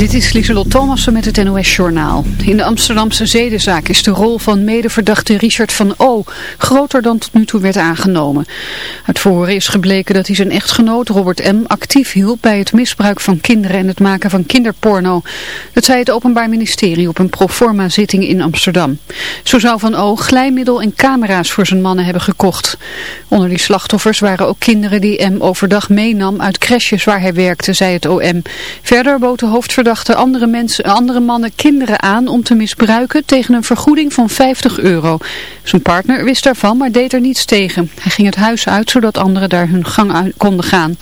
Dit is Lieselot Thomassen met het NOS-journaal. In de Amsterdamse zedenzaak is de rol van medeverdachte Richard van O. groter dan tot nu toe werd aangenomen. Uit voren is gebleken dat hij zijn echtgenoot Robert M. actief hielp bij het misbruik van kinderen en het maken van kinderporno. Dat zei het Openbaar Ministerie op een proforma zitting in Amsterdam. Zo zou van O. glijmiddel en camera's voor zijn mannen hebben gekocht. Onder die slachtoffers waren ook kinderen die M. overdag meenam uit crèches waar hij werkte, zei het OM. Verder bood de hoofdverdachte andere, mensen, andere mannen kinderen aan om te misbruiken tegen een vergoeding van 50 euro. Zijn partner wist daarvan, maar deed er niets tegen. Hij ging het huis uit zodat anderen daar hun gang uit konden gaan.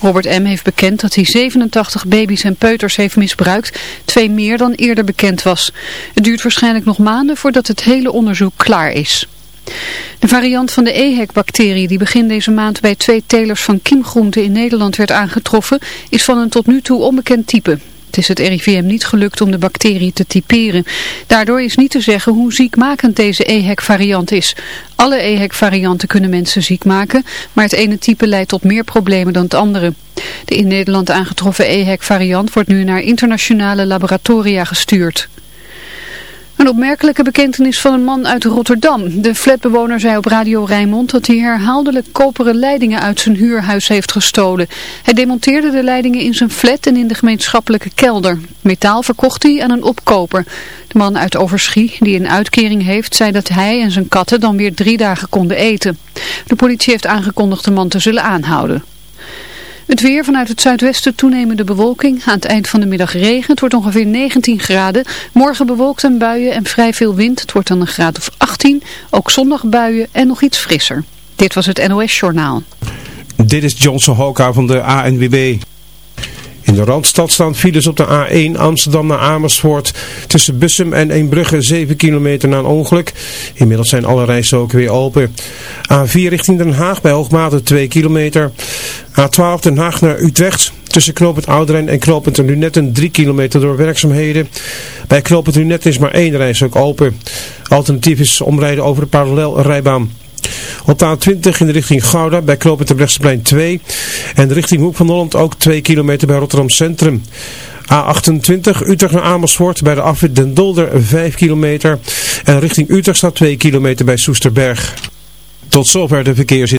Robert M. heeft bekend dat hij 87 baby's en peuters heeft misbruikt, twee meer dan eerder bekend was. Het duurt waarschijnlijk nog maanden voordat het hele onderzoek klaar is. De variant van de EHEC-bacterie die begin deze maand bij twee telers van kiemgroenten in Nederland werd aangetroffen, is van een tot nu toe onbekend type. Het is het RIVM niet gelukt om de bacterie te typeren. Daardoor is niet te zeggen hoe ziekmakend deze EHEC-variant is. Alle EHEC-varianten kunnen mensen ziek maken, maar het ene type leidt tot meer problemen dan het andere. De in Nederland aangetroffen EHEC-variant wordt nu naar internationale laboratoria gestuurd. Een opmerkelijke bekentenis van een man uit Rotterdam. De flatbewoner zei op Radio Rijnmond dat hij herhaaldelijk koperen leidingen uit zijn huurhuis heeft gestolen. Hij demonteerde de leidingen in zijn flat en in de gemeenschappelijke kelder. Metaal verkocht hij aan een opkoper. De man uit Overschie, die een uitkering heeft, zei dat hij en zijn katten dan weer drie dagen konden eten. De politie heeft aangekondigd de man te zullen aanhouden. Het weer vanuit het zuidwesten toenemende bewolking. Aan het eind van de middag regen. Het wordt ongeveer 19 graden. Morgen bewolkt en buien en vrij veel wind. Het wordt dan een graad of 18. Ook zondag buien en nog iets frisser. Dit was het NOS Journaal. Dit is Johnson Hoka van de ANWB. In de Randstad staan files op de A1 Amsterdam naar Amersfoort. Tussen Bussum en Eembrugge 7 kilometer na een ongeluk. Inmiddels zijn alle rijstroken weer open. A4 richting Den Haag bij Hoogmate 2 kilometer. A12 Den Haag naar Utrecht. Tussen knooppunt Ouderen en knooppunt Lunetten 3 kilometer door werkzaamheden. Bij knooppunt Lunetten is maar één reis ook open. Alternatief is omrijden over de parallelrijbaan. Op de A20 in de richting Gouda bij knooppunt Terbrechtseplein 2. En richting Hoek van Holland ook 2 kilometer bij Rotterdam Centrum. A28 Utrecht naar Amersfoort bij de afwit Den Dolder 5 kilometer. En richting Utrecht staat 2 kilometer bij Soesterberg. Tot zover de verkeersin.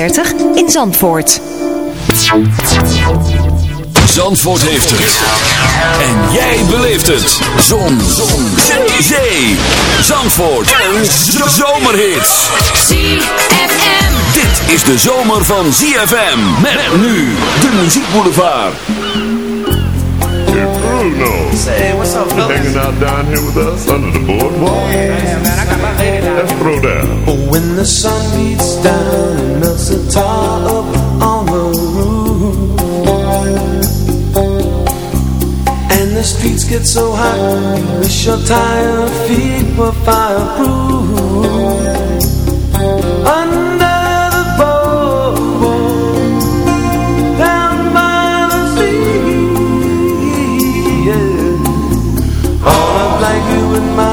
in Zandvoort. Zandvoort heeft het. En jij beleeft het. Zon. Zon. Zee. Zandvoort. Een zomerhit. ZFM. Dit is de zomer van ZFM. Met nu de muziekboulevard. Hey Bruno. Hey, what's up, fellas? Hanging out down here with us under the boardwalk. Yeah, man, I got my lady Jeff When the sun beats down and melts the tar up on the roof. And the streets get so hot You wish your tired feet were fireproof. My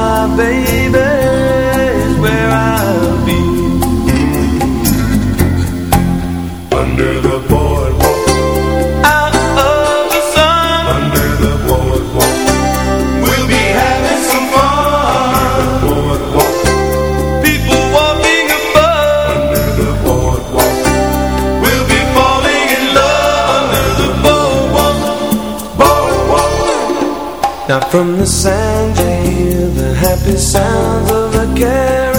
Now from the sand you hear the happy sounds of a carol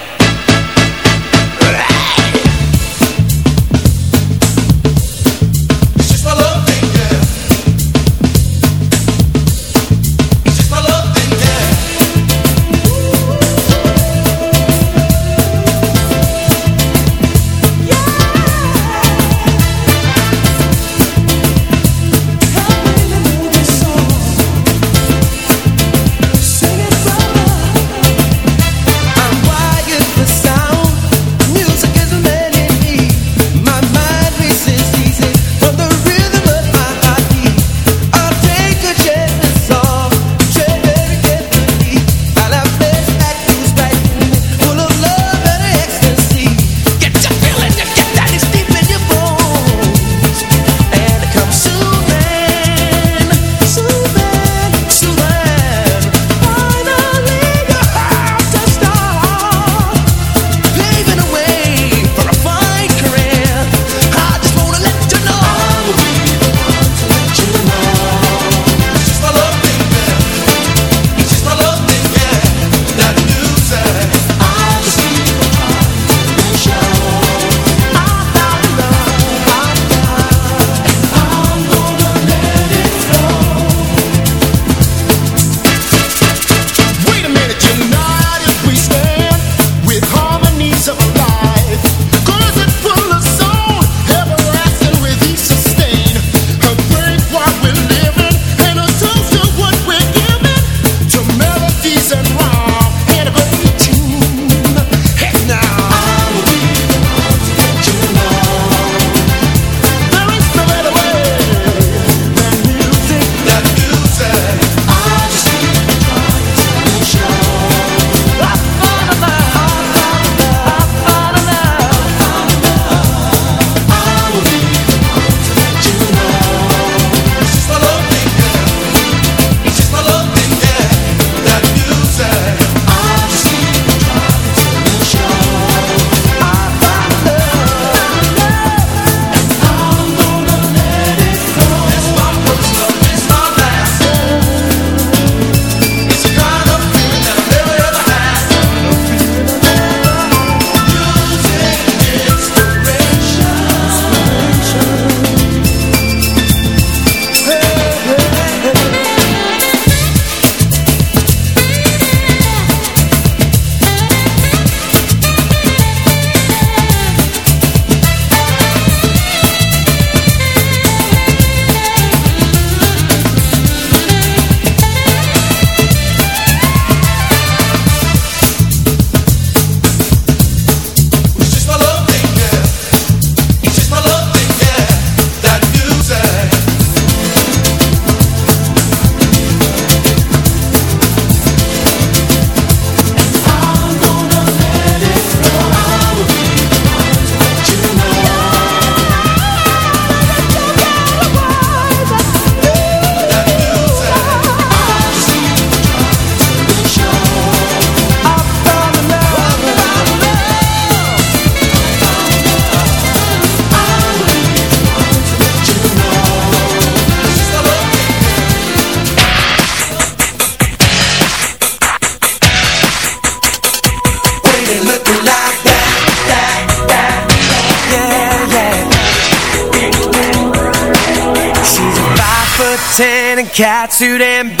tattooed and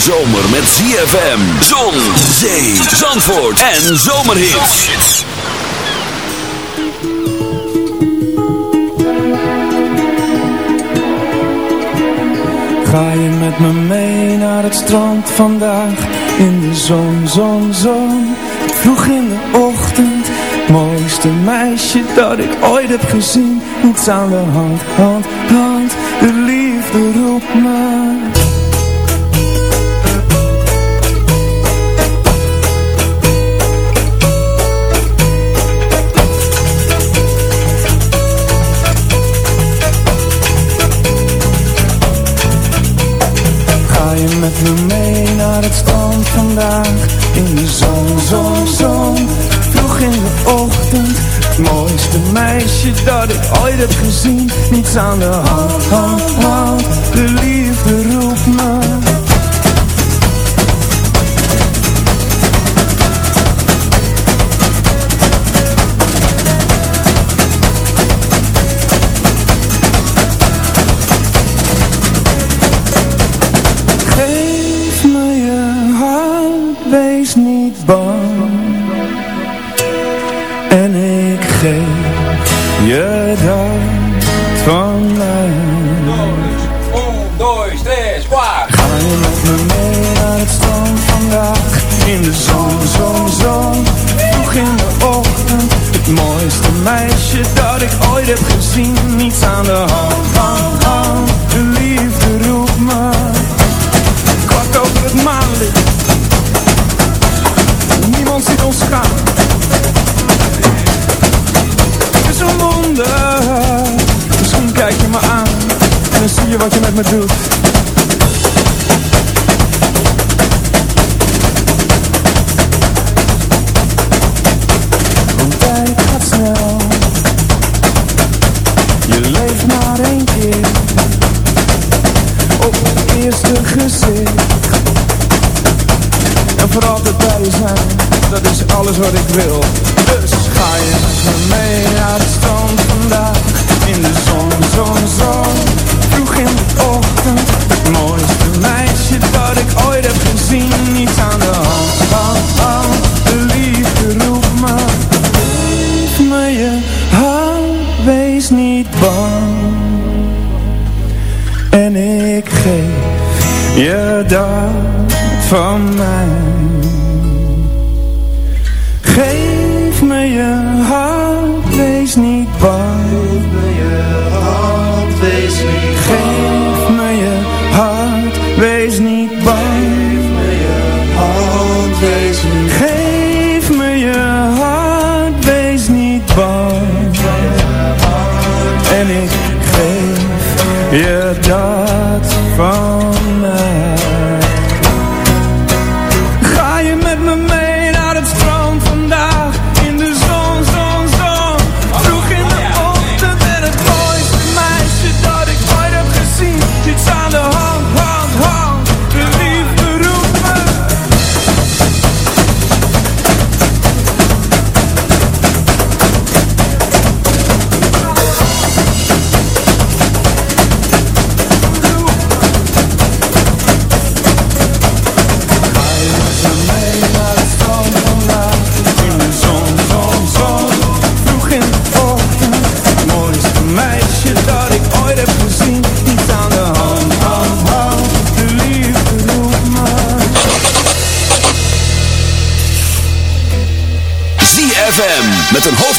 zomer met ZFM, zon, zee, zandvoort en zomerhits. Ga je met me mee naar het strand vandaag, in de zon, zon, zon, vroeg in de ochtend. Mooiste meisje dat ik ooit heb gezien, niets aan de hand, hand, hand, de liefde roept me on the long line. Dois, un, dois. Ga je met me mee naar het strand vandaag? In de zon, zon, zon. Vroeg in de ochtend. Het mooiste meisje dat ik ooit heb gezien. Niets aan de hand, van al. De liefde roept me. Kwart over het maanlicht. Niemand ziet ons gaan. Het is een wonder wat je met me doet. Want tijd gaat snel. Je leeft maar één keer. Op het eerste gezicht. En voor altijd bij Dat is alles wat ik wil.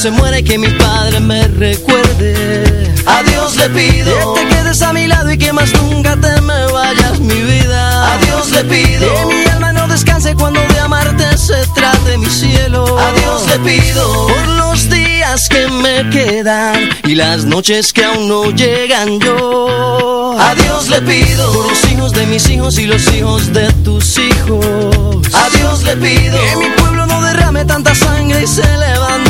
se muera y que mi padre me recuerde. A Dios le pido que te quedes a mi lado y que más nunca te me vayas mi vida. A Dios le pido que mi alma no descanse cuando de amarte se trate mi cielo. A Dios le pido por los días que me quedan y las noches que aún no llegan yo. A Dios le pido por los hijos de mis hijos y los hijos de tus hijos. A Dios le pido que mi pueblo no derrame tanta sangre y se levante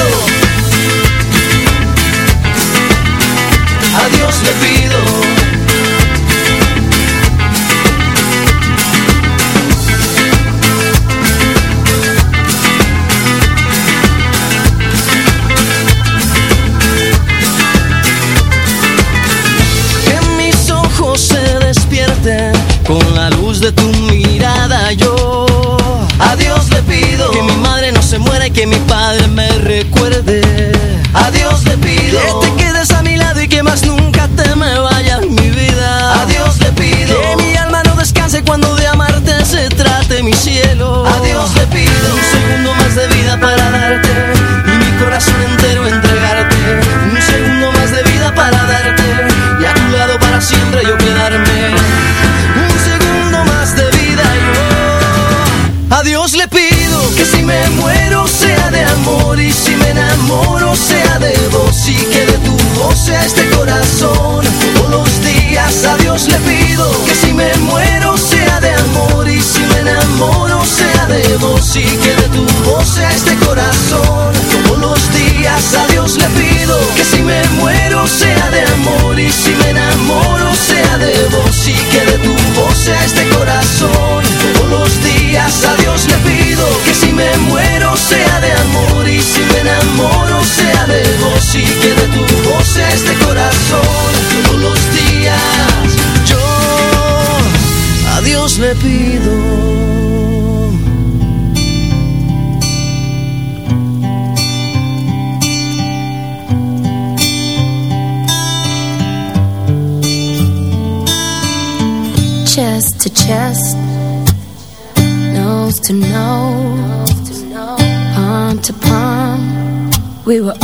we were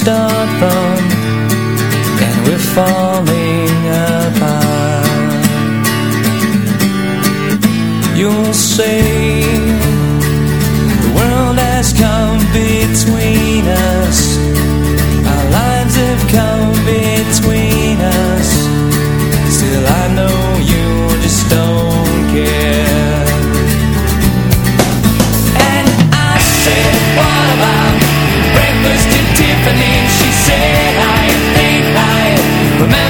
start from And we're falling apart. You'll say The world has come Remember